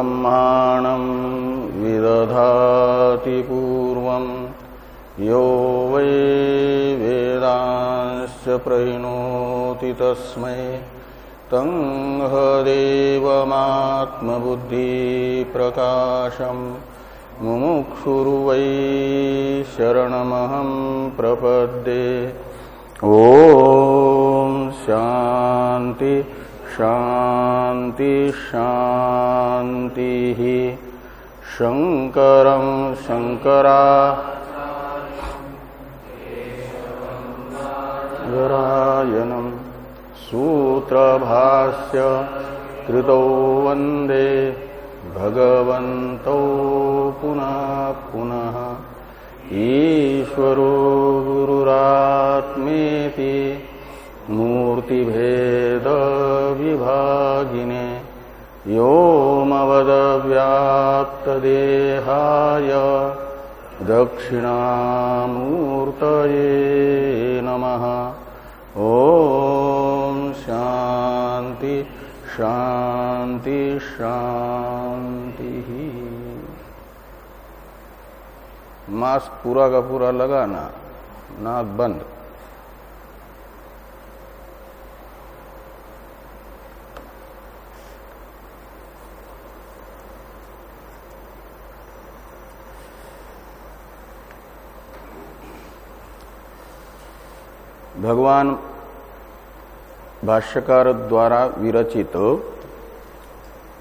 ब्रह्माणं विदधाति पूर्वं। यो वै वेदांश्च प्रहिणोति तस्मै। तं हदेवमात्मबुद्धिप्रकाशम् मुमुक्षुर्वै शरणमहं प्रपद्ये। ॐ शान्ति। शान्ति शान्तिः शङ्करं शङ्करा। गरायनं सूत्रभास्य कृतौ वंदे भगवन्तौ पुनः पुनः। ईश्वरो गुरुरात्मेति मूर्तिभेदविभागिने व्योमवदव्याप्तदेहाय दक्षिणामूर्तये नमः। ॐ शान्ति शान्ति शान्ति। मास्क पूरा का पूरा लगाना नाक बंद। भगवान भाष्यकार द्वारा विरचित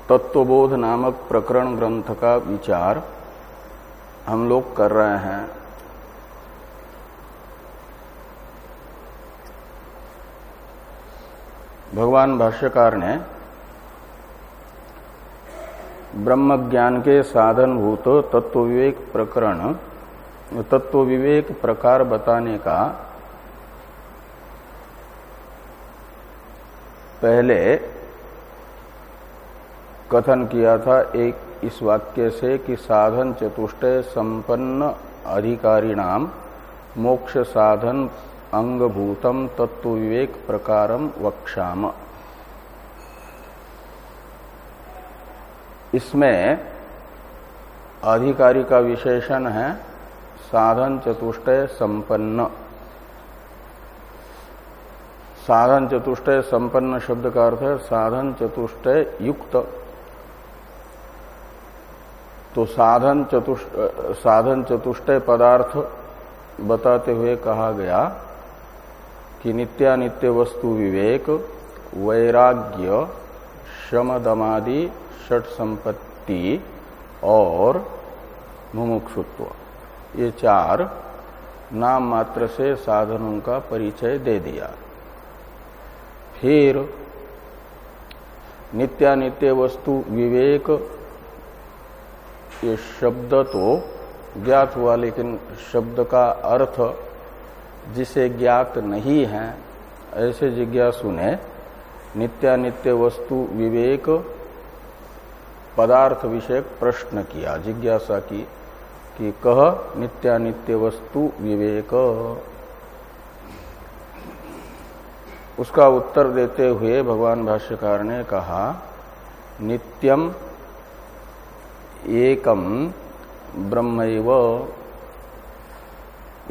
तत्वबोध नामक प्रकरण ग्रंथ का विचार हम लोग कर रहे हैं। भगवान भाष्यकार ने ब्रह्म ज्ञान के साधन भूत तत्व विवेक प्रकरण तत्व विवेक प्रकार बताने का पहले कथन किया था एक इस वाक्य से कि साधन चतुष्टय संपन्न अधिकारी नाम, मोक्ष साधन अंगभूतम तत्व विवेक प्रकारम वक्षाम इसमें अधिकारी का विशेषण है, साधन चतुष्टय संपन्न। साधन चतुष्टय संपन्न शब्द का अर्थ है साधन चतुष्टय युक्त। तो साधन चतुष्ट, साधन चतुष्टय पदार्थ बताते हुए कहा गया कि नित्यानित्य वस्तु विवेक, वैराग्य शमदमादि षट संपत्ति और मुमुक्षुत्व। ये चार नाम मात्र से साधनों का परिचय दे दिया। फिर नित्यानित्य वस्तु विवेक। ये शब्द तो ज्ञात हुआ, लेकिन शब्द का अर्थ जिसे ज्ञात नहीं है, ऐसे जिज्ञासु ने नित्यानित्य वस्तु विवेक पदार्थ विषयक प्रश्न किया, जिज्ञासा की कि कह नित्यानित्य वस्तु विवेक। उसका उत्तर देते हुए भगवान भाष्यकार ने कहा नित्यम एकम ब्रह्म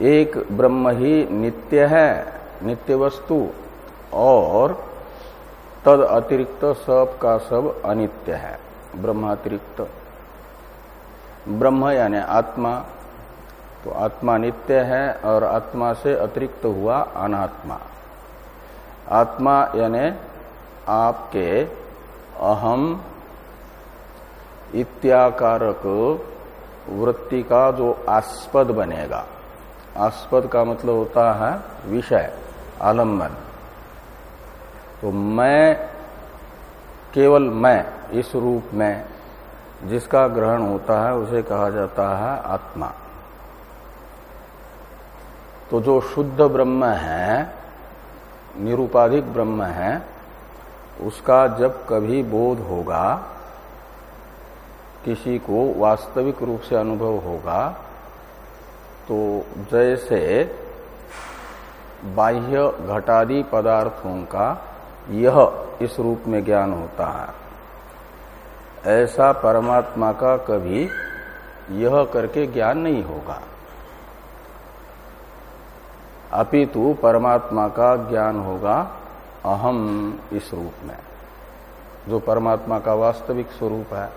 एक ब्रह्म ही नित्य है नित्य वस्तु और तद अतिरिक्त सब का सब अनित्य है, ब्रह्मातिरिक्त। ब्रह्म यानी आत्मा तो आत्मा नित्य है, और आत्मा से अतिरिक्त हुआ अनात्मा। आत्मा यानी आपके अहम इत्याकारक वृत्ति का जो आस्पद बनेगा। आस्पद का मतलब होता है विषय, आलंबन। तो मैं, केवल मैं, इस रूप में जिसका ग्रहण होता है, उसे कहा जाता है आत्मा। तो जो शुद्ध ब्रह्म है निरुपाधिक ब्रह्म है, उसका जब कभी बोध होगा, किसी को वास्तविक रूप से अनुभव होगा तो जैसे बाह्य घटादि पदार्थों का यह इस रूप में ज्ञान होता है। ऐसा परमात्मा का कभी यह करके ज्ञान नहीं होगा। अपितु परमात्मा का ज्ञान होगा, अहम इस रूप में। जो परमात्मा का वास्तविक स्वरूप है,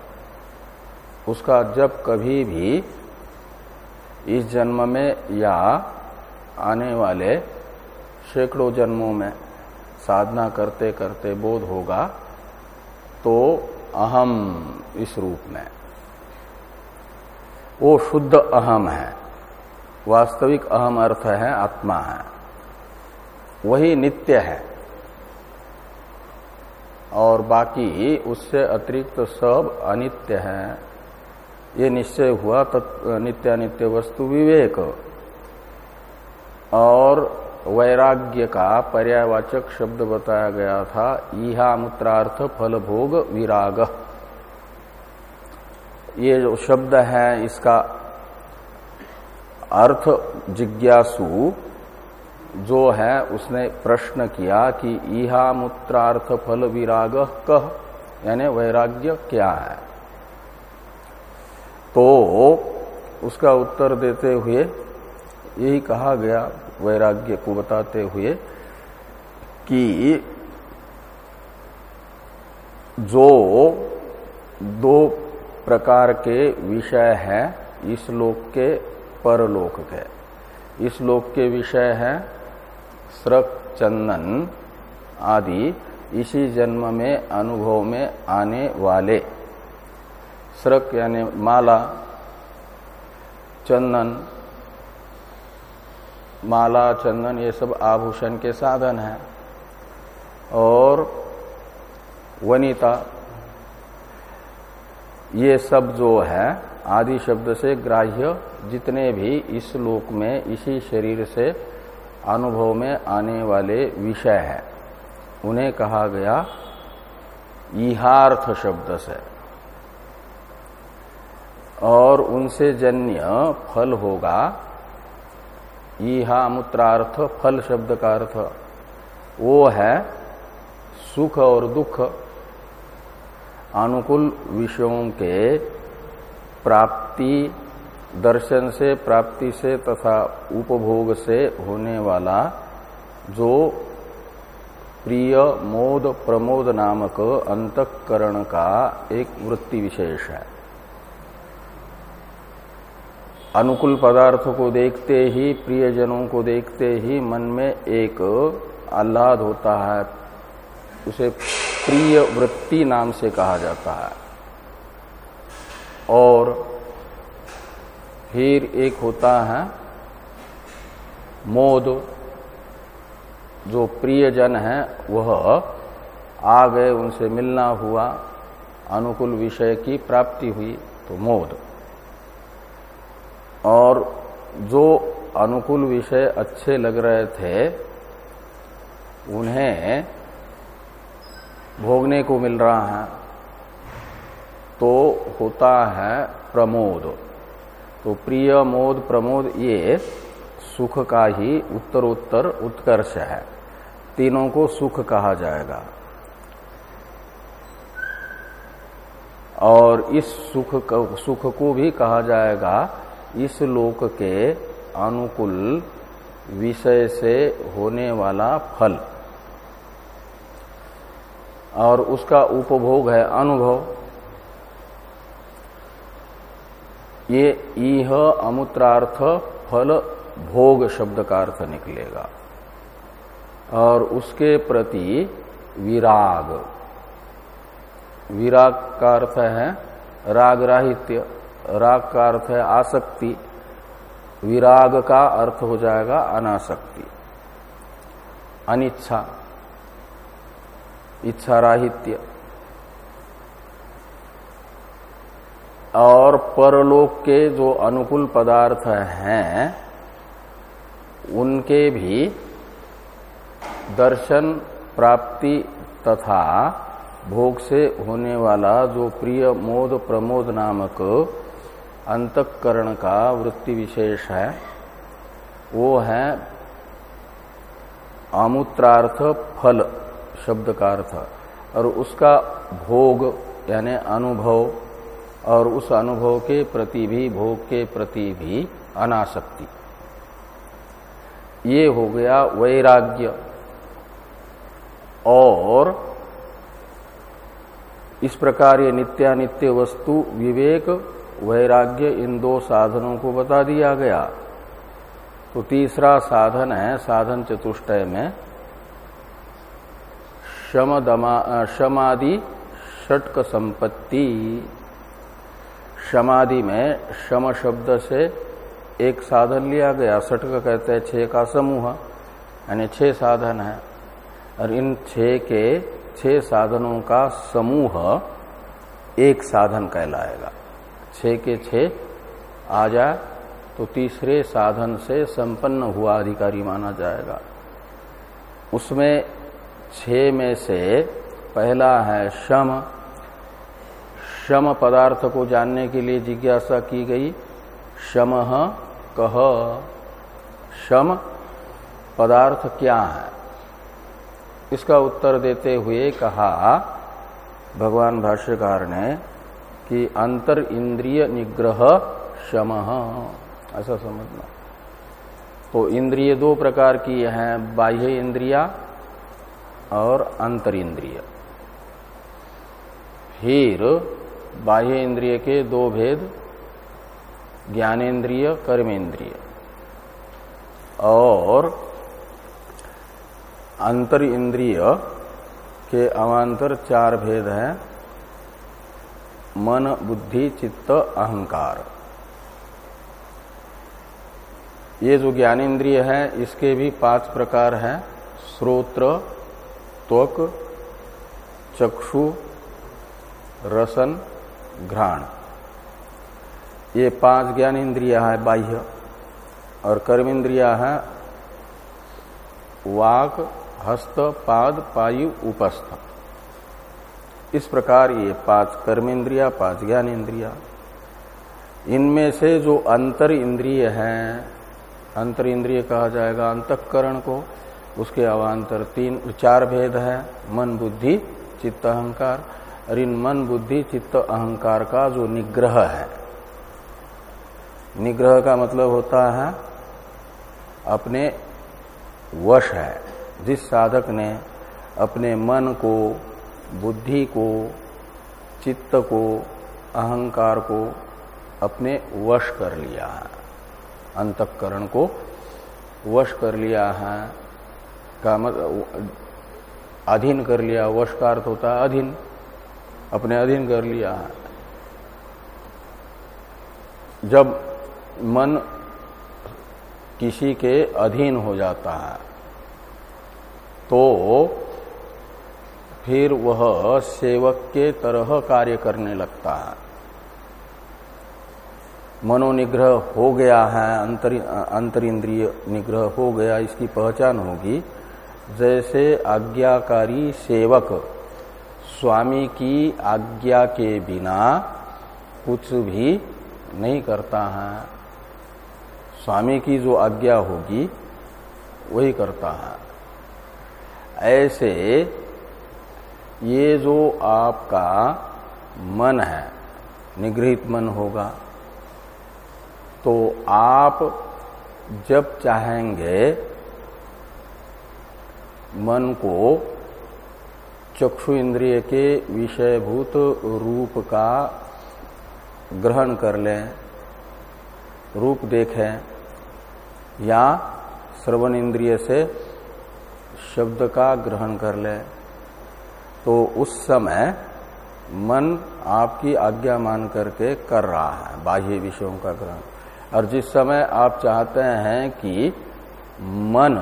उसका जब कभी भी इस जन्म में या आने वाले सैकड़ों जन्मों में साधना करते करते बोध होगा तो अहम इस रूप में। वो शुद्ध अहम है। वास्तविक अहम अर्थ है, आत्मा है। वही नित्य है। और बाकी उससे अतिरिक्त सब अनित्य है। ये निश्चय हुआ नित्यानित्य वस्तु विवेक। और वैराग्य का पर्यावाचक शब्द बताया गया था इहा मूत्रार्थ फल भोग विराग। ये जो शब्द है, इसका अर्थ जिज्ञासु जो है, उसने प्रश्न किया कि इहा मूत्रार्थ फल विराग कह यानी वैराग्य क्या है? तो उसका उत्तर देते हुए, यही कहा गया वैराग्य को बताते हुए कि जो दो प्रकार के विषय हैं, इस लोक के परलोक के। इस लोक के विषय है स्रक, चंदन आदि। इसी जन्म में, अनुभव में आने वाले। स्रक यानी माला, चंदन माला, चंदन, ये सब आभूषण के साधन हैं। और वनिता, ये सब जो है आदि शब्द से ग्राह्य जितने भी इस लोक में, इसी शरीर से अनुभव में आने वाले विषय हैं। उन्हें कहा गया ईहार्थ शब्द से। और उनसे जन्य फल होगा। ईहा मूत्रार्थ फल शब्द का अर्थ वो है सुख और दुख। अनुकूल विषयों के प्राप्ति दर्शन से, प्राप्ति से तथा उपभोग से होने वाला जो प्रिय मोद प्रमोद नामक अंतकरण का एक वृत्ति विशेष है। अनुकूल पदार्थ को देखते ही, प्रियजनों को देखते ही मन में एक आह्लाद होता है। उसे प्रिय वृत्ति नाम से कहा जाता है। और फिर एक होता है मोद। जो प्रियजन है, वह आ गए उनसे मिलना हुआ, अनुकूल विषय की प्राप्ति हुई तो मोद। और जो अनुकूल विषय अच्छे लग रहे थे, उन्हें भोगने को मिल रहा है। तो होता है प्रमोद। तो प्रिय मोद प्रमोद ये सुख का ही उत्तरोत्तर उत्कर्ष है। तीनों को सुख कहा जाएगा। और इस सुख को, सुख को भी कहा जाएगा इस लोक के अनुकूल विषय से होने वाला फल। और उसका उपभोग है अनुभव। ये इह अमूत्रार्थ फल भोग शब्द का अर्थ निकलेगा। और उसके प्रति विराग। विराग का अर्थ है राग राहित्य। राग का अर्थ है आसक्ति। विराग का अर्थ हो जाएगा अनासक्ति। अनिच्छा। इच्छा राहित्य। और परलोक के जो अनुकूल पदार्थ हैं, उनके भी दर्शन, प्राप्ति तथा भोग से होने वाला जो प्रिय मोद प्रमोद नामक अंतकरण का वृत्ति विशेष है, वो है आमूत्रार्थ फल शब्द का अर्थ। और उसका भोग यानी अनुभव और उस अनुभव के प्रति भी, भोग के प्रति भी अनासक्ति। ये हो गया वैराग्य। और इस प्रकार ये नित्यानित्य वस्तु, विवेक, वैराग्य, इन दो साधनों को बता दिया गया। तो तीसरा साधन है, साधन चतुष्टय में शम शमादि षटक संपत्ति समाधि में शम शब्द से एक साधन लिया गया। षटक कहते हैं, छह का समूह। यानी छह साधन है। और इन छह के छह साधनों का समूह एक साधन कहलाएगा। छह के छह आ जाए तो तीसरे साधन से संपन्न हुआ अधिकारी माना जाएगा। उसमें छह में से पहला है शम शम पदार्थ को जानने के लिए जिज्ञासा की गई। शम कह शम पदार्थ क्या है? इसका उत्तर देते हुए कहा, भगवान भाष्यकार ने कि अंतर इंद्रिय निग्रह शम। ऐसा समझना। तो इंद्रिय दो प्रकार की हैं, बाह्य इंद्रिया और अंतर इंद्रिय फिर बाह्य इंद्रिय के दो भेद, ज्ञानेन्द्रिय कर्मेंद्रिय और अंतर इंद्रिय के अवान्तर चार भेद हैं, मन, बुद्धि, चित्त, अहंकार। ये जो ज्ञानेन्द्रिय है, इसके भी पाँच प्रकार हैं श्रोत्र त्वक, चक्षु, रसन घ्राण। ये पाँच ज्ञान इंद्रिया है, बाह्य, और कर्म इंद्रिया है, वाक, हस्त, पाद, पायु, उपस्थ। इस प्रकार ये पाँच कर्म इंद्रिया पाँच ज्ञान इंद्रिया इनमें से जो अंतर इंद्रिय है, अंतर इंद्रिय कहा जाएगा अंतकरण को, उसके अवान्तर तीन, चार भेद है, मन, बुद्धि, चित्त, अहंकार। और इन मन बुद्धि चित्त अहंकार का जो निग्रह है। निग्रह का मतलब होता है अपने वश है। जिस साधक ने अपने मन को, बुद्धि को, चित्त को, अहंकार को अपने वश कर लिया है, अंतकरण को वश कर लिया है, का मतलब अधीन कर लिया, वश का अर्थ होता है अधीन। अपने अधीन कर लिया है। जब मन किसी के अधीन हो जाता है तो फिर वह सेवक के तरह कार्य करने लगता है। मनोनिग्रह हो गया है, अंतर अंतर इंद्रिय निग्रह हो गया, इसकी पहचान होगी। जैसे आज्ञाकारी सेवक स्वामी की आज्ञा के बिना कुछ भी नहीं करता है। स्वामी की जो आज्ञा होगी, वही करता है। ऐसे ये जो आपका मन है, निगृहित मन होगा तो आप जब चाहेंगे, मन को चक्षु इंद्रिय के विषयभूत रूप का ग्रहण कर लें, रूप देखें, या श्रवण इंद्रिय से शब्द का ग्रहण कर ले। तो उस समय मन आपकी आज्ञा मान करके कर रहा है, बाह्य विषयों का ग्रहण। और जिस समय आप चाहते हैं कि मन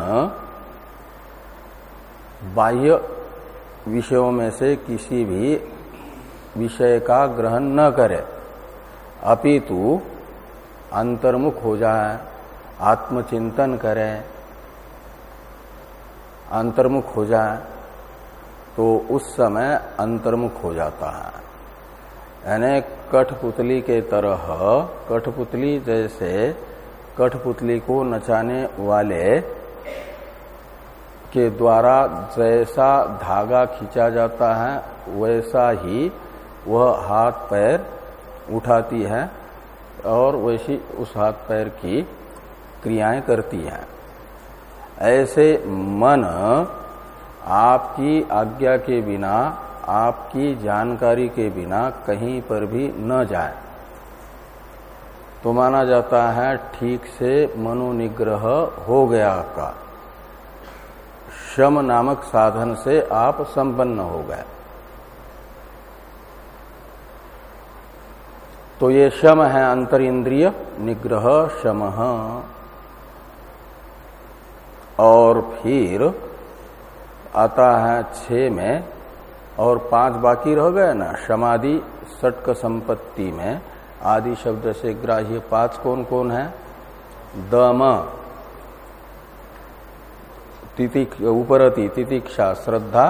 बाह्य विषयों में से किसी भी विषय का ग्रहण न करे। अपितु अंतर्मुख हो जाए, आत्मचिंतन करे, अंतर्मुख हो जाए तो उस समय अंतर्मुख हो जाता है। यानी कठपुतली के तरह, कठपुतली जैसे कठपुतली को नचाने वाले के द्वारा जैसा धागा खींचा जाता है, वैसा ही वह हाथ पैर उठाती है और वैसी उस हाथ पैर की क्रियाएँ करती है। ऐसे मन आपकी आज्ञा के बिना, आपकी जानकारी के बिना कहीं पर भी न जाए। तो माना जाता है, ठीक से मनोनिग्रह हो गया आपका। शम नामक साधन से आप संपन्न हो गए। तो ये शम है अंतर इंद्रिय निग्रह शम और फिर आता है छ में, और पाँच बाकी रह गए ना समाधि सटक संपत्ति में। आदि शब्द से ग्राह्य पाँच कौन कौन है? दम। तितिक उपरति तितिक्षा, श्रद्धा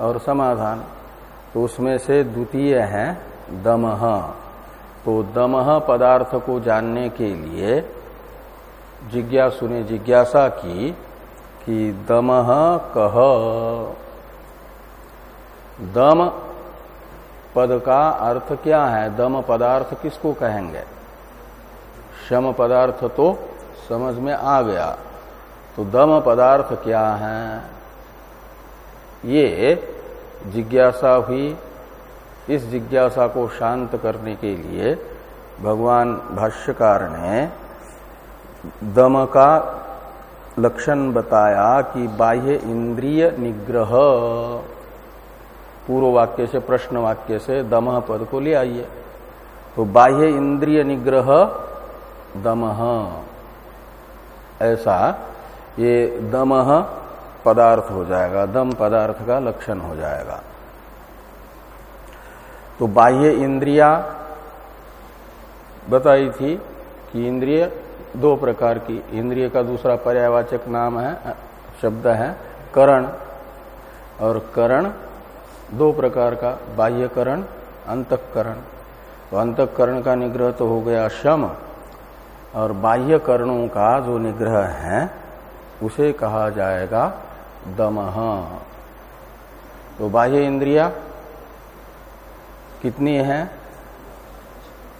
और समाधान। तो उसमें से द्वितीय है दमह तो दमह पदार्थ को जानने के लिए जिज्ञासु ने जिज्ञासा की कि दमह कह दम पद का अर्थ क्या है? दम पदार्थ किसको कहेंगे? शम पदार्थ तो समझ में आ गया। तो दम पदार्थ क्या है? ये जिज्ञासा हुई। इस जिज्ञासा को शांत करने के लिए भगवान भाष्यकार ने दम का लक्षण बताया कि बाह्य इंद्रिय निग्रह। पूर्व वाक्य से, प्रश्न वाक्य से दमह पद को ले आइए। तो बाह्य इंद्रिय निग्रह दमह ऐसा ये दमह पदार्थ हो जाएगा, दम पदार्थ का लक्षण हो जाएगा। तो बाह्य इंद्रिया बताई थी कि इंद्रिय, दो प्रकार की, इंद्रिय का दूसरा पर्यावाचक नाम है, शब्द है करण, और करण दो प्रकार का, बाह्यकरण, अंतकरण। तो अंतकरण का निग्रह तो हो गया शम, और बाह्य करणों का जो निग्रह है उसे कहा जाएगा दमह तो बाह्य इंद्रिया कितनी है?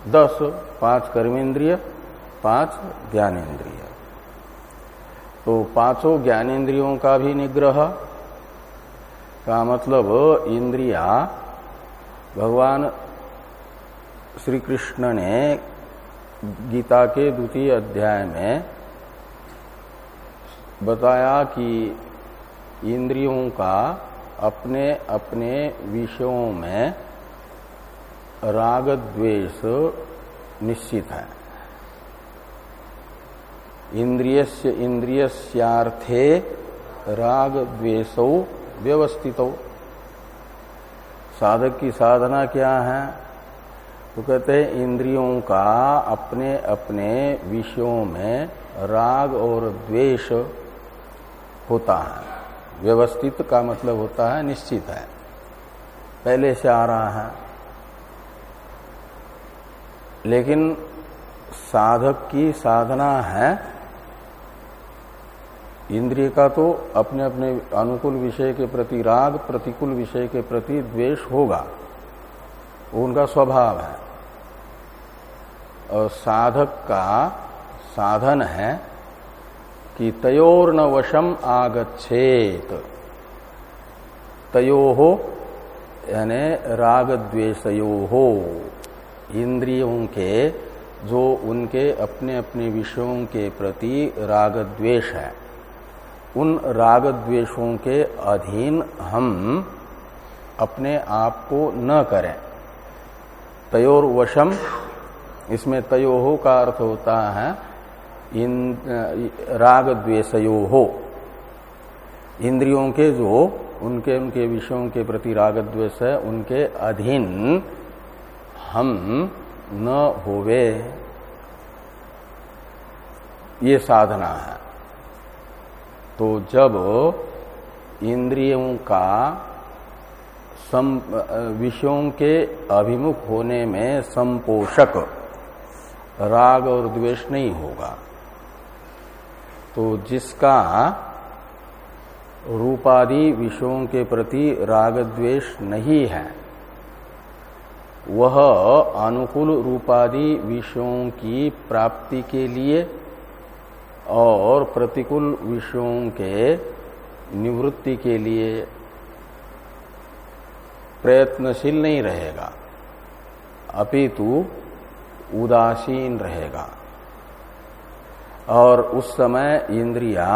दस, पाँच कर्मेंद्रिय, पाँच ज्ञानेन्द्रिय तो पाँचों ज्ञानेन्द्रियों का भी निग्रह, का मतलब इंद्रिया, भगवान श्री कृष्ण ने गीता के द्वितीय अध्याय में बताया कि इंद्रियों का अपने अपने विषयों में राग द्वेष निश्चित है। इंद्रियस्य इंद्रियस्यार्थे राग द्वेषौ व्यवस्थित। साधक की साधना क्या है? तो कहते हैं, इंद्रियों का अपने अपने विषयों में राग और द्वेष होता है। व्यवस्थित का मतलब होता है निश्चित है। पहले से आ रहा है। लेकिन साधक की साधना है। इंद्रिय का तो अपने अपने अनुकूल विषय के प्रति राग, प्रतिकूल विषय के प्रति द्वेष होगा। वो उनका स्वभाव है। और साधक का साधन है। कि न वशम आगछेत तयो हो यानी राग द्वेषयो हो इंद्रियों के, जो उनके अपने अपने विषयों के प्रति राग द्वेष है। उन राग द्वेषों के अधीन हम अपने आप को न करें। तयोर वशम इसमें तयो का अर्थ होता है इन राग द्वेषयो हो इंद्रियों के जो, उनके उनके विषयों के प्रति राग द्वेष है, उनके अधीन हम न होवे। ये साधना है। तो जब इंद्रियों का सम विषयों के अभिमुख होने में संपोषक, राग और द्वेष नहीं होगा। तो जिसका रूपादि विषयों के प्रति राग द्वेष नहीं है, वह अनुकूल रूपादि विषयों की प्राप्ति के लिए और प्रतिकूल विषयों के निवृत्ति के लिए प्रयत्नशील नहीं रहेगा, अपितु उदासीन रहेगा। और उस समय इंद्रिया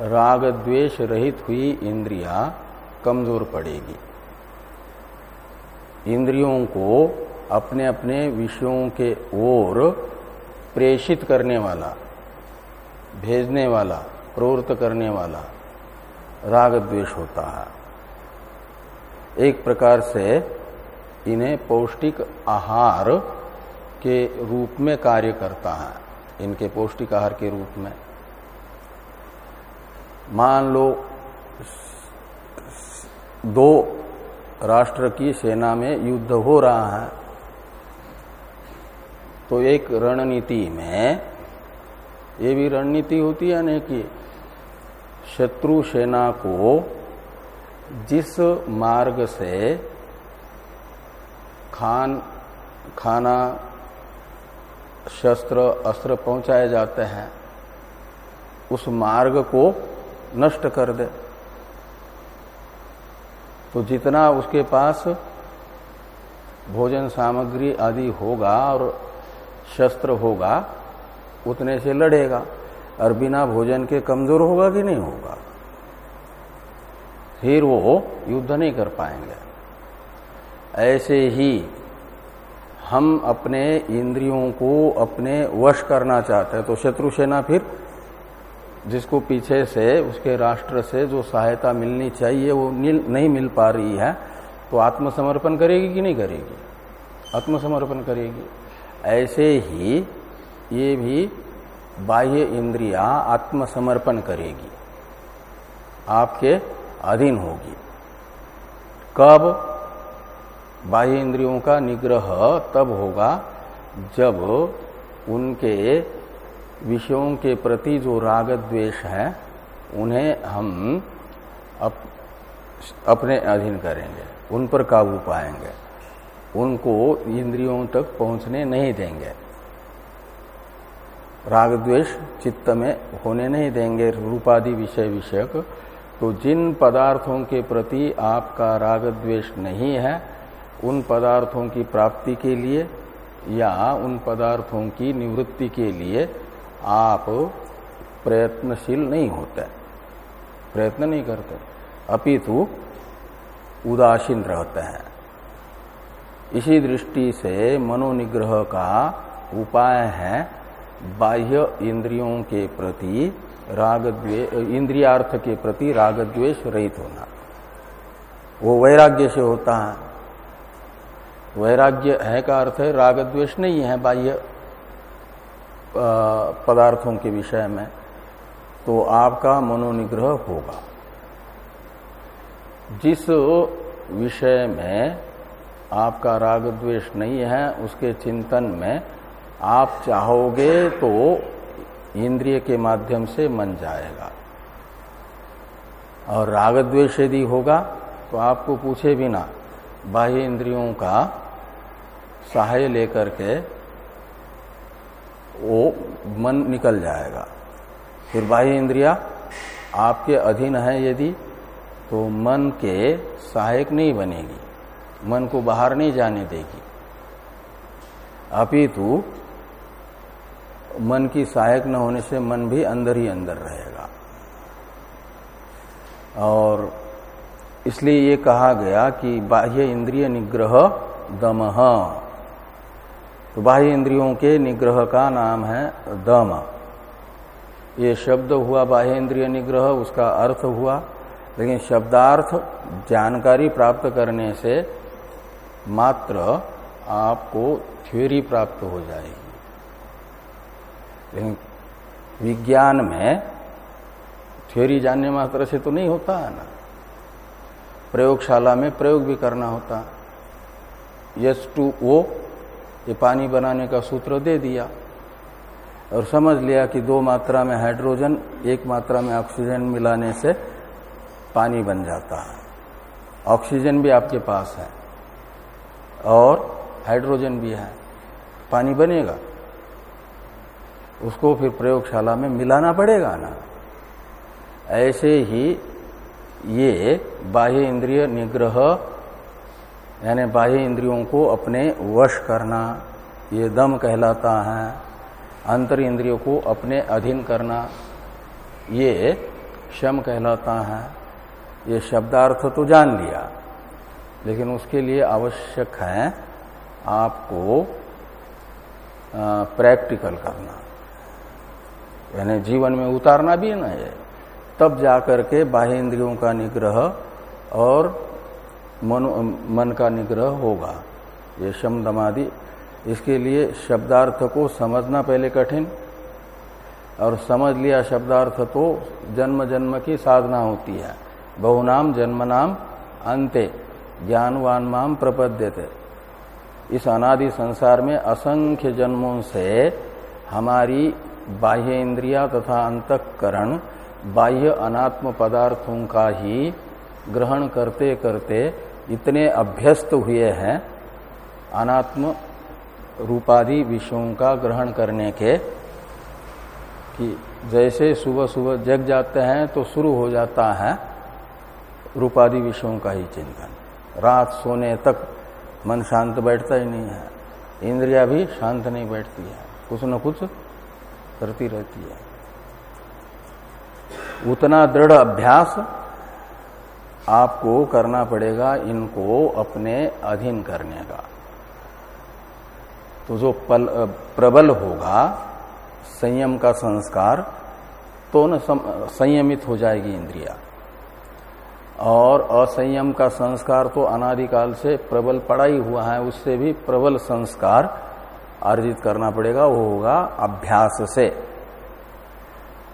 राग द्वेष रहित हुई, इंद्रिया कमज़ोर पड़ेगी। इंद्रियों को अपने अपने विषयों के ओर प्रेषित करने वाला, भेजने वाला प्रवृत्त करने वाला राग द्वेष होता है। एक प्रकार से इन्हें पौष्टिक आहार के रूप में कार्य करता है। इनके पौष्टिक आहार के रूप में। मान लो, दो राष्ट्र की सेना में युद्ध हो रहा है तो एक रणनीति में ये भी रणनीति होती है ना कि शत्रु सेना को जिस मार्ग से खान, खाना शस्त्र, अस्त्र पहुँचाए जाते हैं, उस मार्ग को नष्ट कर दे। तो जितना उसके पास भोजन सामग्री आदि होगा और शस्त्र होगा, उतने से लड़ेगा, और बिना भोजन के कमज़ोर होगा कि नहीं होगा? फिर वो युद्ध नहीं कर पाएँगे। ऐसे ही हम अपने इंद्रियों को अपने वश करना चाहते हैं तो शत्रु सेना फिर जिसको पीछे से, उसके राष्ट्र से जो सहायता मिलनी चाहिए, वो नहीं मिल पा रही है तो आत्मसमर्पण करेगी कि नहीं करेगी? आत्मसमर्पण करेगी। ऐसे ही ये भी बाह्य इंद्रिया आत्मसमर्पण करेगी। आपके अधीन होगी। कब? बाह्य इंद्रियों का निग्रह तब होगा जब उनके विषयों के प्रति जो राग द्वेष है उन्हें हम अप, अपने अधीन करेंगे उन पर काबू पाएँगे। उनको इंद्रियों तक पहुँचने नहीं देंगे। राग द्वेष चित्त में होने नहीं देंगे रूपादि विषय विषयक। तो जिन पदार्थों के प्रति आपका राग द्वेष नहीं है उन पदार्थों की प्राप्ति के लिए या उन पदार्थों की निवृत्ति के लिए आप प्रयत्नशील नहीं होते। प्रयत्न नहीं करते। अपितु उदासीन रहते हैं। इसी दृष्टि से मनोनिग्रह का उपाय है बाह्य इंद्रियों के प्रति राग इंद्रियार्थ के प्रति राग द्वेष रहित होना। वो वैराग्य से होता है। वैराग्य है का अर्थ है राग द्वेष नहीं है बाह्य पदार्थों के विषय में तो आपका मनोनिग्रह होगा। जिस विषय में आपका राग द्वेष नहीं है, उसके चिंतन में आप चाहोगे तो इंद्रिय के माध्यम से मन जाएगा। और राग द्वेष यदि होगा तो आपको पूछे बिना बाह्य इंद्रियों का सहाय लेकर के वो मन निकल जाएगा। फिर बाह्य इंद्रिया आपके अधीन है यदि तो मन के सहायक नहीं बनेगी, मन को बाहर नहीं जाने देगी। अपितु मन की सहायक न होने से मन भी अंदर ही अंदर रहेगा। और इसलिए ये कहा गया कि बाह्य इंद्रिय निग्रह दमह तो बाह्य इंद्रियों के निग्रह का नाम है दम। ये शब्द हुआ, बाह्य इंद्रिय निग्रह, उसका अर्थ हुआ। लेकिन शब्दार्थ जानकारी प्राप्त करने से मात्र आपको थ्योरी प्राप्त हो जाएगी। लेकिन विज्ञान में थ्योरी जानने मात्र से तो नहीं होता है ना। प्रयोगशाला में प्रयोग भी करना होता। यस टू ओ ये पानी बनाने का सूत्र दे दिया और समझ लिया कि दो मात्रा में हाइड्रोजन, एक मात्रा में ऑक्सीजन मिलाने से पानी बन जाता है। ऑक्सीजन भी आपके पास है और हाइड्रोजन भी है। पानी बनेगा। उसको फिर प्रयोगशाला में मिलाना पड़ेगा ना। ऐसे ही ये बाह्य इंद्रिय निग्रह यानी बाह्य इंद्रियों को अपने वश करना, ये दम कहलाता है। अंतर इंद्रियों को अपने अधीन करना, ये शम कहलाता है। ये शब्दार्थ तो जान लिया, लेकिन उसके लिए आवश्यक है आपको प्रैक्टिकल करना। यानी जीवन में उतारना भी ना है। तब जाकर के बाह्य इंद्रियों का निग्रह और मन, मन का निग्रह होगा। ये शम दमादि। इसके लिए शब्दार्थ को समझना पहले कठिन और समझ लिया शब्दार्थ तो जन्म जन्म की साधना होती है। बहुनाम जन्म नाम अंत्य ज्ञानवान माम प्रपद्यते। इस अनादि संसार में असंख्य जन्मों से हमारी बाह्य इंद्रिया तथा अंतकरण बाह्य अनात्म पदार्थों का ही ग्रहण करते करते इतने अभ्यस्त हुए हैं अनात्म रूपादि विषयों का ग्रहण करने के कि जैसे सुबह सुबह जग जाते हैं तो शुरू हो जाता है रूपादि विषयों का ही चिंतन। रात सोने तक मन शांत बैठता ही नहीं है। इंद्रिया भी शांत नहीं बैठती है। कुछ न कुछ करती रहती है। उतना दृढ़ अभ्यास आपको करना पड़ेगा इनको अपने अधीन करने का। तो जो पल, प्रबल होगा संयम का संस्कार तो न संयमित हो जाएगी इंद्रिया। और असंयम का संस्कार तो अनादिकाल से प्रबल पड़ा ही हुआ है उससे भी प्रबल संस्कार अर्जित करना पड़ेगा वो होगा अभ्यास से।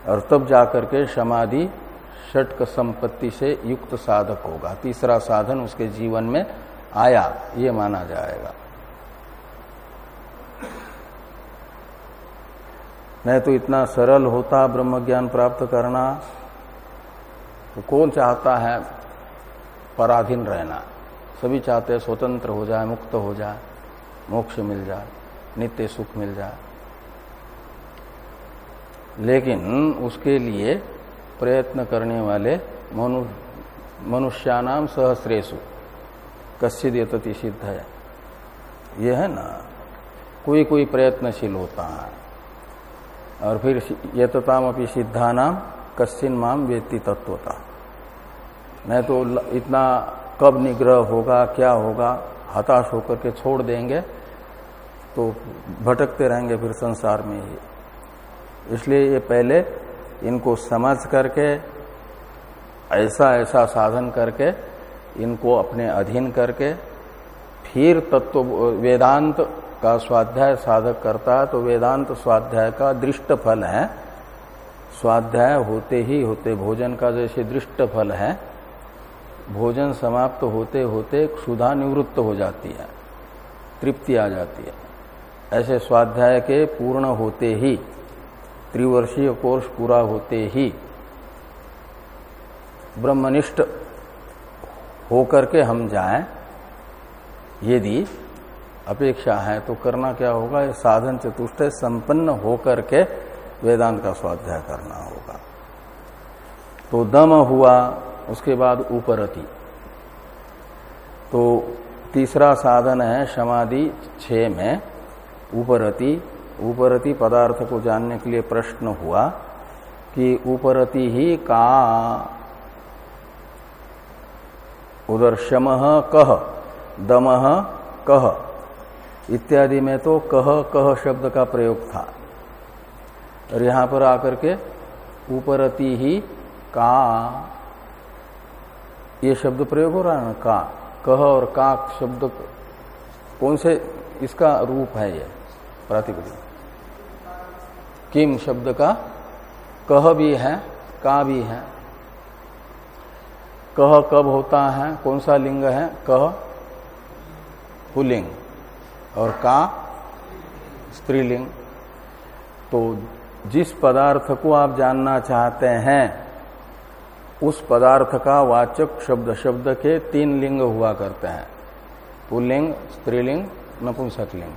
और तब जाकर के समाधि षटक संपत्ति से युक्त साधक होगा। तीसरा साधन उसके जीवन में आया, ये माना जाएगा। नहीं तो इतना सरल होता ब्रह्म ज्ञान प्राप्त करना तो कौन चाहता है पराधीन रहना? सभी चाहते हैं स्वतंत्र हो जाए, मुक्त हो जाए, मोक्ष मिल जाए, नित्य सुख मिल जाए। लेकिन उसके लिए प्रयत्न करने वाले मनु मनुष्यानाम सहस्रेशु कश्चित यतति सिद्ध है ये है ना कोई कोई प्रयत्नशील होता है। और फिर यतताम अपनी सिद्धा नाम कश्चिन माम व्यक्ति तत्वता नहीं तो इतना कब निग्रह होगा, क्या होगा, हताश होकर के छोड़ देंगे तो भटकते रहेंगे फिर संसार में ही। इसलिए ये पहले इनको समझ करके, ऐसा ऐसा साधन करके, इनको अपने अधीन करके, फिर तत्व, वेदांत का स्वाध्याय साधक करता है तो वेदांत स्वाध्याय का दृष्ट फल है। स्वाध्याय होते ही होते, भोजन का जैसे दृष्ट फल है, भोजन समाप्त होते होते क्षुधा निवृत्त हो जाती है, तृप्ति आ जाती है। ऐसे स्वाध्याय के पूर्ण होते ही त्रिवर्षीय कोर्स पूरा होते ही ब्रह्मनिष्ठ होकर के हम जाएँ। यदि अपेक्षा है तो करना क्या होगा? ये साधन चतुष्ट संपन्न होकर के वेदांत का स्वाध्याय करना होगा। तो दम हुआ, उसके बाद उपरति। तो तीसरा साधन है, समाधि छ में, उपरति उपरति पदार्थ को जानने के लिए प्रश्न हुआ कि उपरति ही का उधर शम कह दम कह इत्यादि में तो कह कह शब्द का प्रयोग था। और यहाँ पर आकर के उपरति ही का, ये शब्द प्रयोग हो रहा है ना? का कह और का शब्द कौन से इसका रूप है ये, प्रातिपदिक। किम शब्द का, कह भी है, का भी है। कह कब होता है, कौन सा लिंग है, कह पुलिंग। और का, स्त्रीलिंग। तो जिस पदार्थ को आप जानना चाहते हैं, उस पदार्थ का वाचक शब्द शब्द के तीन लिंग हुआ करते हैं। पुल्लिंग स्त्रीलिंग, नपुंसकलिंग।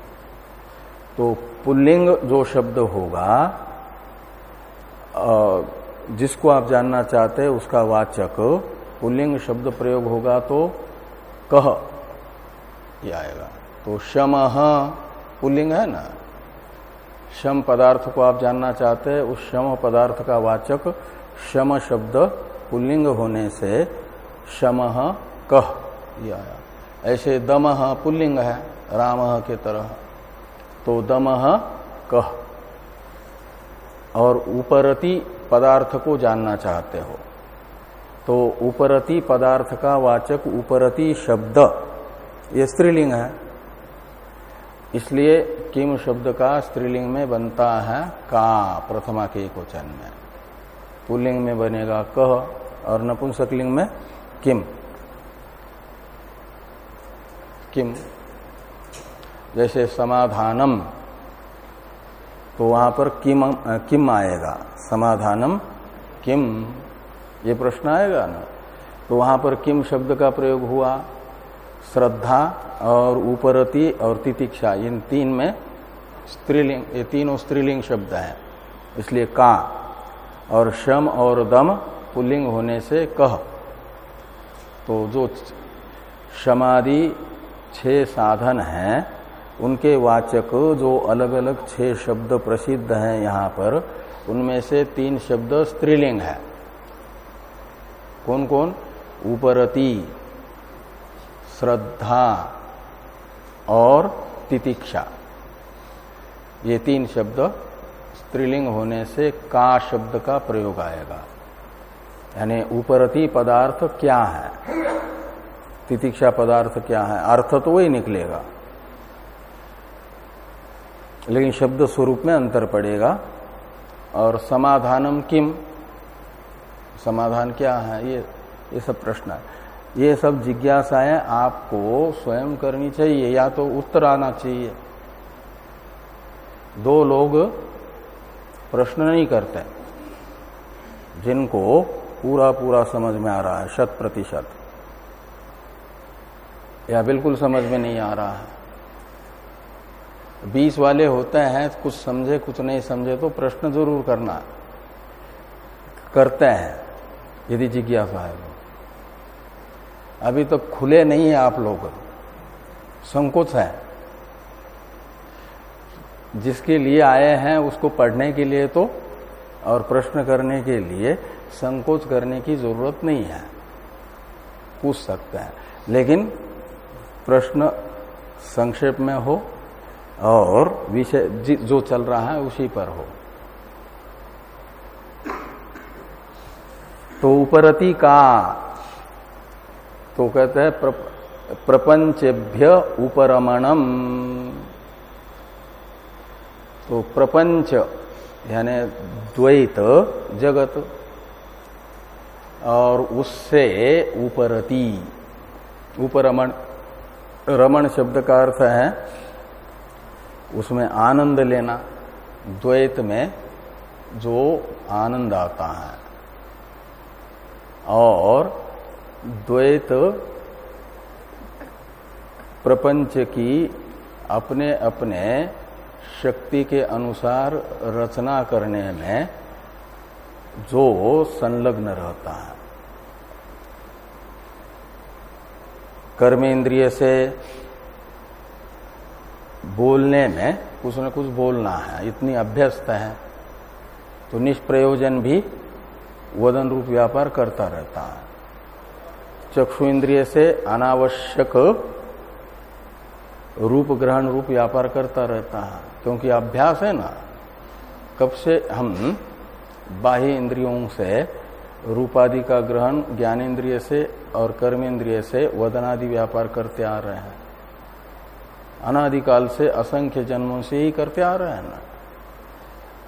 तो पुल्लिंग जो शब्द होगा जिसको आप जानना चाहते हैं, उसका वाचक, पुल्लिंग शब्द प्रयोग होगा तो कह ये आएगा। तो शम पुल्लिंग है ना? शम पदार्थ को आप जानना चाहते हैं, उस शम पदार्थ का वाचक शम शब्द पुल्लिंग होने से शम कह ये आया। ऐसे दम पुल्लिंग है, राम के तरह। तो दम कह और उपरति पदार्थ को जानना चाहते हो। तो उपरति पदार्थ का वाचक उपरति शब्द, ये स्त्रीलिंग है। इसलिए किम शब्द का स्त्रीलिंग में बनता है का, प्रथमा के एक वचन में। पुल्लिंग में बनेगा कह, और नपुंसकलिंग में किम। किम। जैसे समाधानम तो वहाँ पर किम किम आएगा? समाधानम किम? ये प्रश्न आएगा ना? तो वहाँ पर किम शब्द का प्रयोग हुआ, श्रद्धा और उपरति और तितिक्षा। इन तीन में स्त्रीलिंग, ये तीनों स्त्रीलिंग शब्द हैं, इसलिए का और शम और दम पुल्लिंग होने से कह। तो जो समाधि छह साधन हैं उनके वाचक जो अलग अलग छह शब्द प्रसिद्ध हैं यहाँ पर, उनमें से तीन शब्द स्त्रीलिंग है। कौन कौन उपरति श्रद्धा और तितिक्षा। ये तीन शब्द स्त्रीलिंग होने से का शब्द का प्रयोग आएगा। यानी उपरति पदार्थ क्या है? तितिक्षा पदार्थ क्या है? अर्थ तो वही निकलेगा। लेकिन शब्द स्वरूप में अंतर पड़ेगा। और समाधानम किम? समाधान क्या है? ये ये सब प्रश्न है। ये सब जिज्ञासाएँ आपको स्वयं करनी चाहिए, या तो उत्तर आना चाहिए। दो लोग प्रश्न नहीं करते, जिनको पूरा पूरा समझ में आ रहा है, शत प्रतिशत। या बिल्कुल समझ में नहीं आ रहा है। बीस वाले होते हैं, कुछ समझे, कुछ नहीं समझे तो प्रश्न ज़रूर करना। करते हैं, यदि जिज्ञासा है अभी तो खुले नहीं है आप लोग। संकोच है। जिसके लिए आए हैं, उसको पढ़ने के लिए तो और प्रश्न करने के लिए संकोच करने की ज़रूरत नहीं है। पूछ सकते हैं। लेकिन प्रश्न संक्षेप में हो और विषय जो चल रहा है उसी पर हो। तो उपरति का तो कहते हैं प्र, प्रपंचभ्य उपरमणम। तो प्रपंच यानी द्वैत जगत और उससे उपरति उपरमण रमण शब्द का अर्थ है उसमें आनंद लेना, द्वैत में जो आनंद आता है। और द्वैत प्रपंच की अपने अपने शक्ति के अनुसार रचना करने में जो संलग्न रहता है। कर्मेंद्रिय से बोलने में कुछ न कुछ बोलना है, इतनी अभ्यस्त है। तो निष्प्रयोजन भी वदन रूप व्यापार करता रहता है। चक्षु इंद्रिय से अनावश्यक रूप ग्रहण रूप व्यापार करता रहता है, क्योंकि अभ्यास है ना। कब से हम बाह्य इंद्रियों से, रूपादि का ग्रहण ज्ञानेन्द्रिय से और कर्मेंद्रिय से वदनादि व्यापार करते आ रहे हैं। अनादिकाल से असंख्य जन्मों से ही करते आ रहे हैं ना।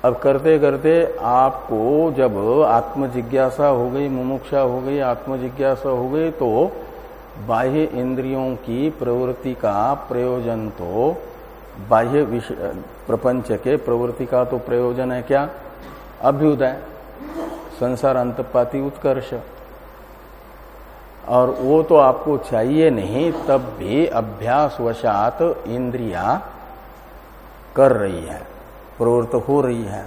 अब करते करते आपको जब आत्म जिज्ञासा हो गई, मुमुक्षा हो गई आत्म जिज्ञासा हो गई तो बाह्य इंद्रियों की प्रवृत्ति का प्रयोजन तो बाह्य प्रपंच के प्रवृत्ति का तो प्रयोजन है क्या? अभ्युदय, संसार अंतपाती उत्कर्ष। और वो तो आपको चाहिए नहीं, तब भी अभ्यास वशात इंद्रिया कर रही है, प्रवृत्त हो रही है।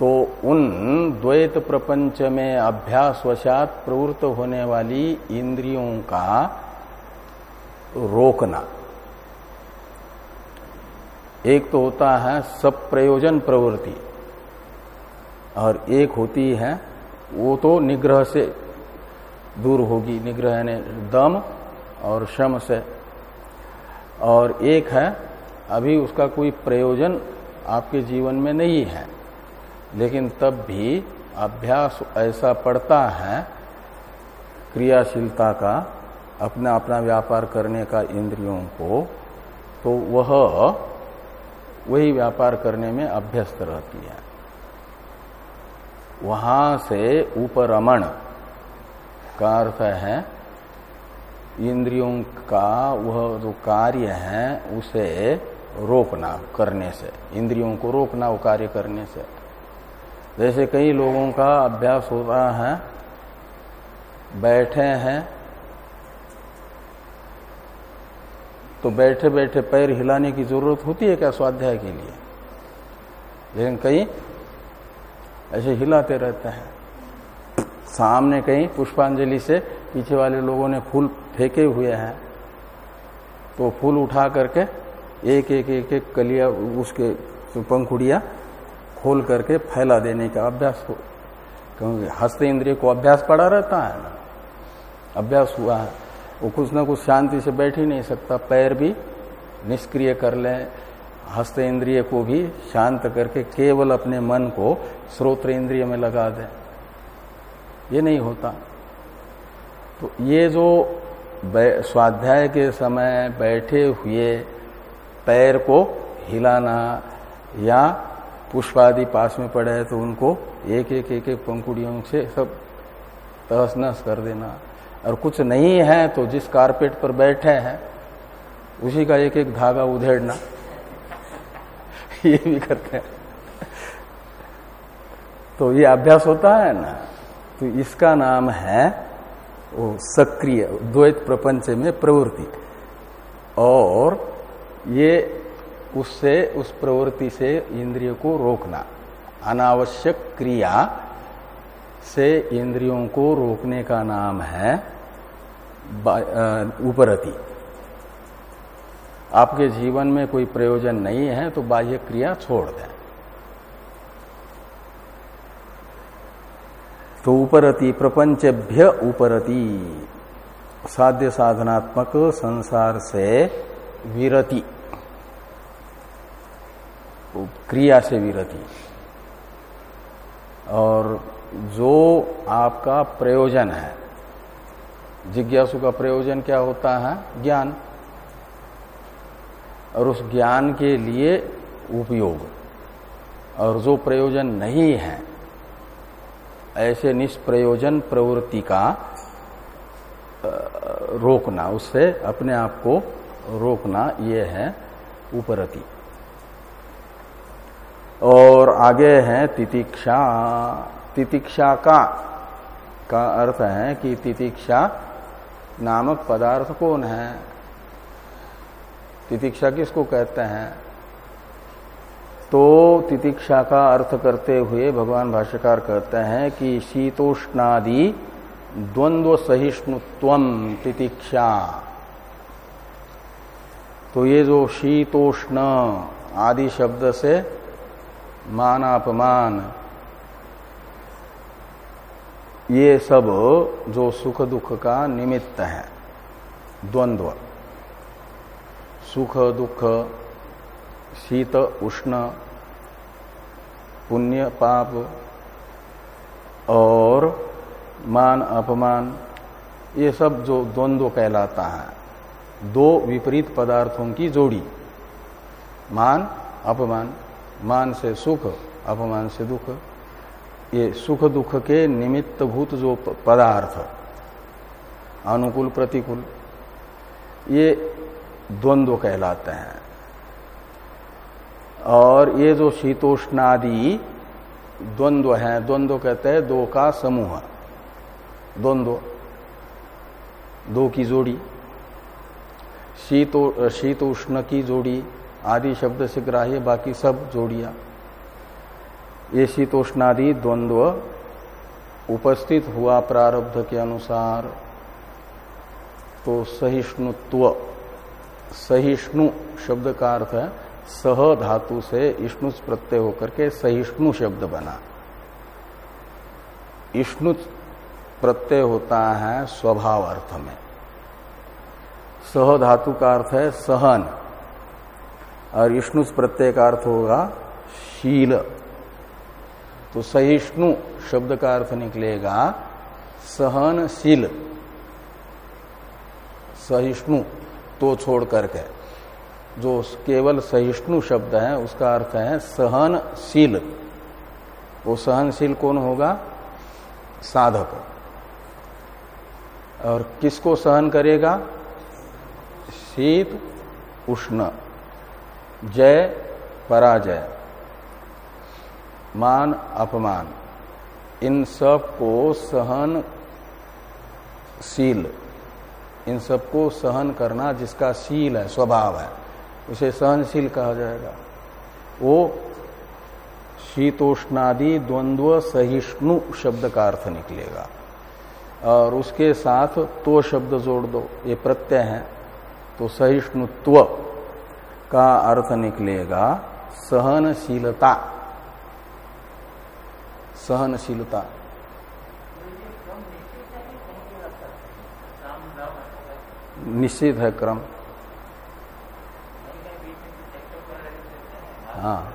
तो उन द्वैत प्रपंच में अभ्यास वशात प्रवृत्त होने वाली इंद्रियों का रोकना। एक तो होता है सब प्रयोजन प्रवृत्ति, और एक होती है वो तो निग्रह से दूर होगी निग्रह यानी दम और श्रम से। और एक है, अभी उसका कोई प्रयोजन आपके जीवन में नहीं है, लेकिन तब भी अभ्यास ऐसा पड़ता है, क्रियाशीलता का अपना अपना व्यापार करने का इंद्रियों को तो वह वही व्यापार करने में अभ्यस्त रहती है। वहाँ से उपरमण का अर्थ है, इंद्रियों का वह जो कार्य है, उसे रोकना करने से, इंद्रियों को रोकना वो कार्य करने से। जैसे कई लोगों का अभ्यास होता है, बैठे हैं तो बैठे बैठे पैर हिलाने की ज़रूरत होती है क्या स्वाध्याय के लिए? लेकिन कई ऐसे हिलाते रहते हैं। सामने कहीं पुष्पांजलि से पीछे वाले लोगों ने फूल फेंके हुए हैं। तो फूल उठा करके एक एक एक एक कलिया उसके पंखुड़िया खोल करके फैला देने का अभ्यास हो क्योंकि हस्त इंद्रिय को अभ्यास पड़ा रहता है ना। अभ्यास हुआ है। वो कुछ ना कुछ शांति से बैठ ही नहीं सकता। पैर भी निष्क्रिय कर ले। हस्त इंद्रिय को भी शांत करके केवल अपने मन को स्रोत्र इंद्रिय में लगा दे। ये नहीं होता। तो ये जो स्वाध्याय के समय बैठे हुए पैर को हिलाना या पुष्पादि पास में पड़े तो उनको एक एक एक एक पंकुड़ियों से सब तहस नहस कर देना। और कुछ नहीं है तो जिस कारपेट पर बैठे हैं, उसी का एक एक धागा उधेड़ना। ये भी करते हैं। तो ये अभ्यास होता है ना? तो इसका नाम है वो सक्रिय, द्वैत प्रपंच में प्रवृत्ति। और ये उससे, उस प्रवृत्ति से इंद्रिय को रोकना, अनावश्यक क्रिया से इंद्रियों को रोकने का नाम है उपरति। आपके जीवन में कोई प्रयोजन नहीं है तो बाह्य क्रिया छोड़ दें। तो उपरति, प्रपंचभ्य उपरति। साध्य साधनात्मक संसार से विरति। क्रिया से विरति। और जो आपका प्रयोजन है, जिज्ञासु का प्रयोजन क्या होता है? ज्ञान। और उस ज्ञान के लिए उपयोग। और जो प्रयोजन नहीं है ऐसे निष्प्रयोजन प्रवृत्ति का रोकना, उससे अपने आप को रोकना ये है उपरति। और आगे है तितिक्षा। तितिक्षा का का अर्थ है कि तितिक्षा नामक पदार्थ कौन है? तितिक्षा किसको कहते हैं? तो तितिक्षा का अर्थ करते हुए भगवान भाष्यकार कहते हैं कि शीतोष्णादि द्वंद्व सहिष्णुत्व तितिक्षा। तो ये जो शीतोष्ण आदि शब्द से मानापमान, ये सब जो सुख दुख का निमित्त है, द्वंद्व। सुख दुख शीत, उष्ण, पुण्य, पाप और मान, अपमान, ये सब जो द्वंद्व कहलाता है, दो विपरीत पदार्थों की जोड़ी। मान, अपमान, मान से सुख, अपमान से दुख, ये सुख दुख के निमित्त भूत जो पदार्थ, अनुकूल, प्रतिकूल, ये द्वंद्व कहलाते हैं। और ये जो शीतोष्णादि द्वंद्व है, द्वंद्व कहते हैं दो का समूह। द्वंद्व, दो की जोड़ी, शीतो शीत उष्ण की जोड़ी, आदि शब्द से ग्राह्य, बाकी सब जोड़िया। ये शीतोष्णादि द्वंद्व उपस्थित हुआ प्रारब्ध के अनुसार। तो सहिष्णुत्व, सहिष्णु शब्द का अर्थ है सह धातु से इष्णु प्रत्यय होकर के सहिष्णु शब्द बना। इष्णु प्रत्यय होता है स्वभाव अर्थ में। सह धातु का अर्थ है सहन, और इष्णु प्रत्यय का अर्थ होगा शील। तो सहिष्णु शब्द का अर्थ निकलेगा सहनशील। सहिष्णु तो छोड़ करके। जो केवल सहिष्णु शब्द है, उसका अर्थ है सहनशील। वो सहनशील कौन होगा? साधक। और किसको सहन करेगा? शीत उष्ण। जय पराजय। मान अपमान। इन सबको सहन शील इन सबको सहन करना जिसका शील है, स्वभाव है। उसे सहनशील कहा जाएगा। वो शीतोष्णादि द्वंद्व सहिष्णु शब्द का अर्थ निकलेगा। और उसके साथ तो शब्द जोड़ दो, ये प्रत्यय है। तो सहिष्णुत्व का अर्थ निकलेगा सहनशीलता। सहनशीलता। निश्चित है क्रम। हाँ।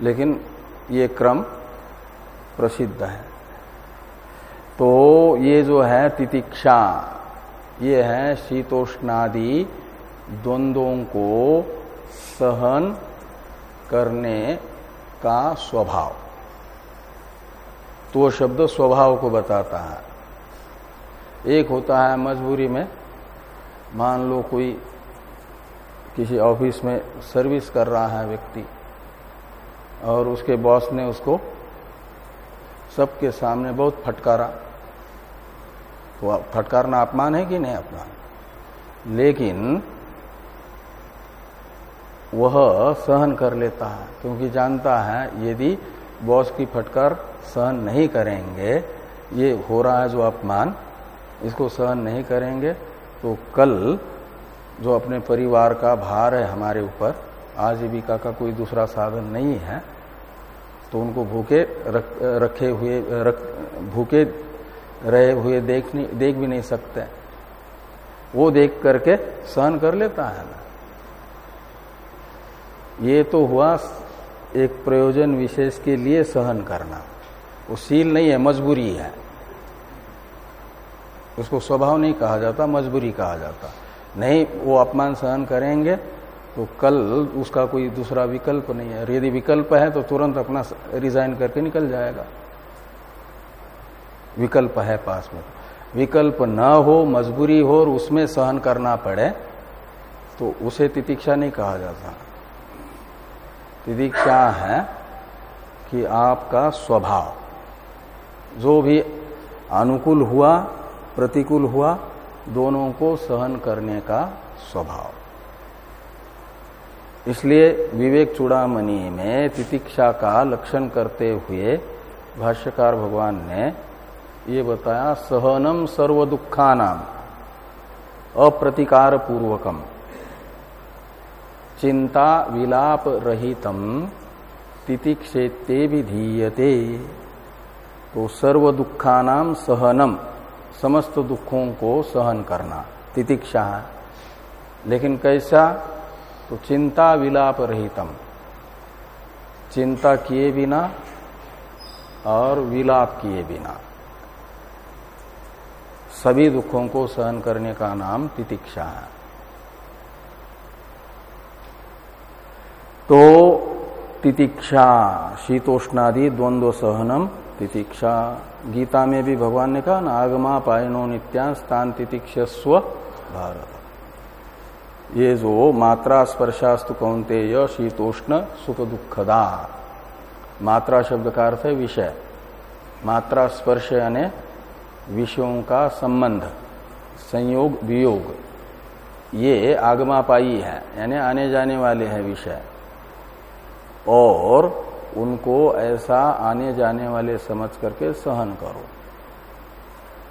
लेकिन ये क्रम प्रसिद्ध है। तो ये जो है तितिक्षा, ये है शीतोष्णादि द्वंद्वों को सहन करने का स्वभाव। तो शब्द स्वभाव को बताता है। एक होता है मजबूरी में, मान लो कोई किसी ऑफ़िस में सर्विस कर रहा है व्यक्ति और उसके बॉस ने उसको सबके सामने बहुत फटकारा। तो फटकारना अपमान है कि नहीं अपमान? लेकिन वह सहन कर लेता है, क्योंकि जानता है यदि बॉस की फटकार सहन नहीं करेंगे, ये हो रहा है जो अपमान, इसको सहन नहीं करेंगे तो कल जो अपने परिवार का भार है हमारे ऊपर आजीविका का कोई दूसरा साधन नहीं है तो उनको भूखे रख, रखे हुए रख, भूखे रहे हुए देख नहीं देख भी नहीं सकते। वो देख करके सहन कर लेता है ना। ये तो हुआ एक प्रयोजन विशेष के लिए सहन करना। वो सील नहीं है मजबूरी है। उसको स्वभाव नहीं कहा जाता मजबूरी कहा जाता। नहीं, वो अपमान सहन करेंगे तो कल उसका कोई दूसरा विकल्प नहीं है। यदि विकल्प है तो तुरंत अपना रिजाइन करके निकल जाएगा। विकल्प है पास में। विकल्प न हो, मजबूरी हो और उसमें सहन करना पड़े तो उसे तितिक्षा नहीं कहा जाता। तितिक्षा है कि आपका स्वभाव, जो भी अनुकूल हुआ, प्रतिकूल हुआ दोनों को सहन करने का स्वभाव। इसलिए विवेक चूड़ामणि में तितिक्षा का लक्षण करते हुए भाष्यकार भगवान ने ये बताया, सहनम सर्व दुखानाम अप्रतिकार पूर्वकम चिंता विलाप रहितम तितिक्षेते विधीयते। तो सर्व दुखा नाम सहनम समस्त दुखों को सहन करना, तितिक्षा। है लेकिन कैसा? तो चिंता विलाप रहितम। चिंता किए बिना और विलाप किए बिना। सभी दुखों को सहन करने का नाम तितिक्षा है। तो तितिक्षा, शीतोष्णादि द्वंद्व सहनम तितिक्षा। गीता में भी भगवान ने कहा, ना आगमा पायनो नित्या स्थान तितिक्षस्व भारत। ये जो मात्रा स्पर्शास्तु कौनते शीतोष्ण सुख दुखदा मात्रा शब्द का अर्थ है विषय। मात्रा स्पर्श यानी विषयों का संबंध, संयोग, वियोग। ये आगमापाई है, यानी आने जाने वाले हैं विषय। और उनको ऐसा आने जाने वाले समझ करके सहन करो।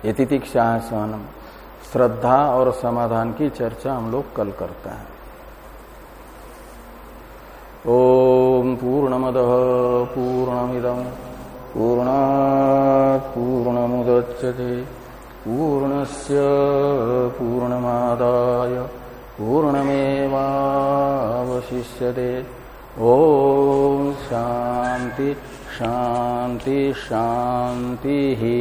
ये है सहनम। श्रद्धा और समाधान की चर्चा हम लोग कल करते हैं। ओम पूर्णमद पूर्णमिदम पूर्णा पूर्णमुदच्यते पूर्णस्य पूर्णमादाय। पूर्णमेवावशिष्यते। ओम शांति शांति शांति ही।